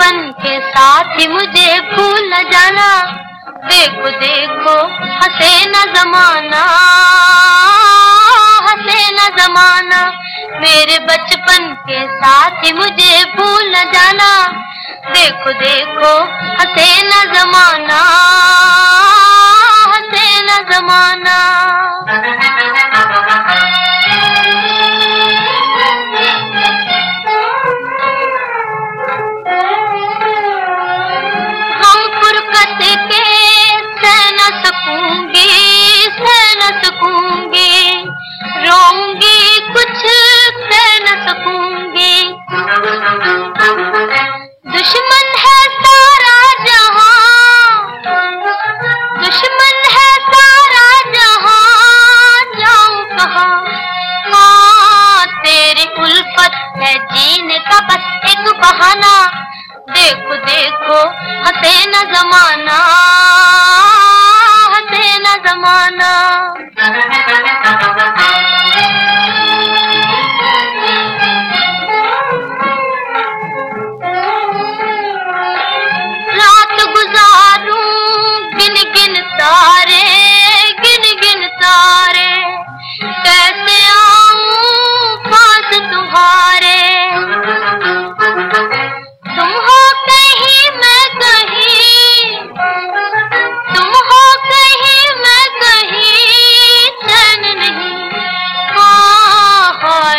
بچپن کے ساتھ ہی مجھے بھول نہ جانا۔ دیکھو دیکھو، ہنسے نہ زمانہ۔ ہنسے نہ زمانہ۔ میرے بچپن کے ساتھ ہی مجھے بھول نہ جانا۔ دیکھو دیکھو، ہنسے نہ زمانہ۔ ہنسے نہ زمانہ۔ الفت ہے جینے کا بس ایک بہانہ۔ دیکھو دیکھو، ہنسے نہ زمانہ، ہنسے نہ زمانہ۔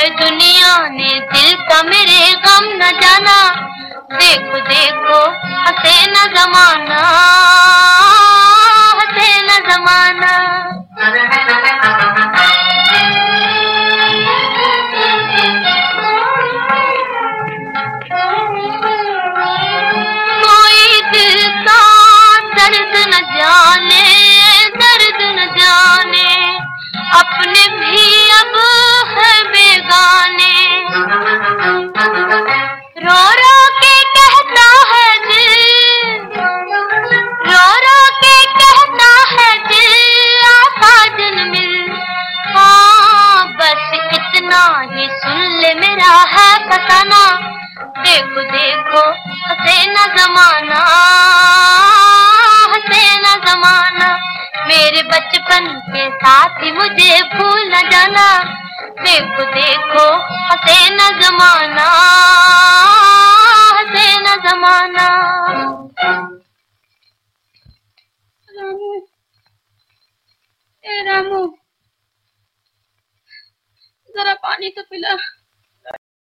ہاں دنیا نے دل کا میرے غم نہ جانا دیکھو دیکھو حسین زمانہ۔ زمانہ ہنسے زمانہ، میرے بچپن کے ساتھ ہی مجھے بھول نہ جانا۔ دیکھو دیکھو ہنسے نہ زمانہ ہنسے نہ زمانہ۔ رامو اے رامو، ذرا پانی تو پلا۔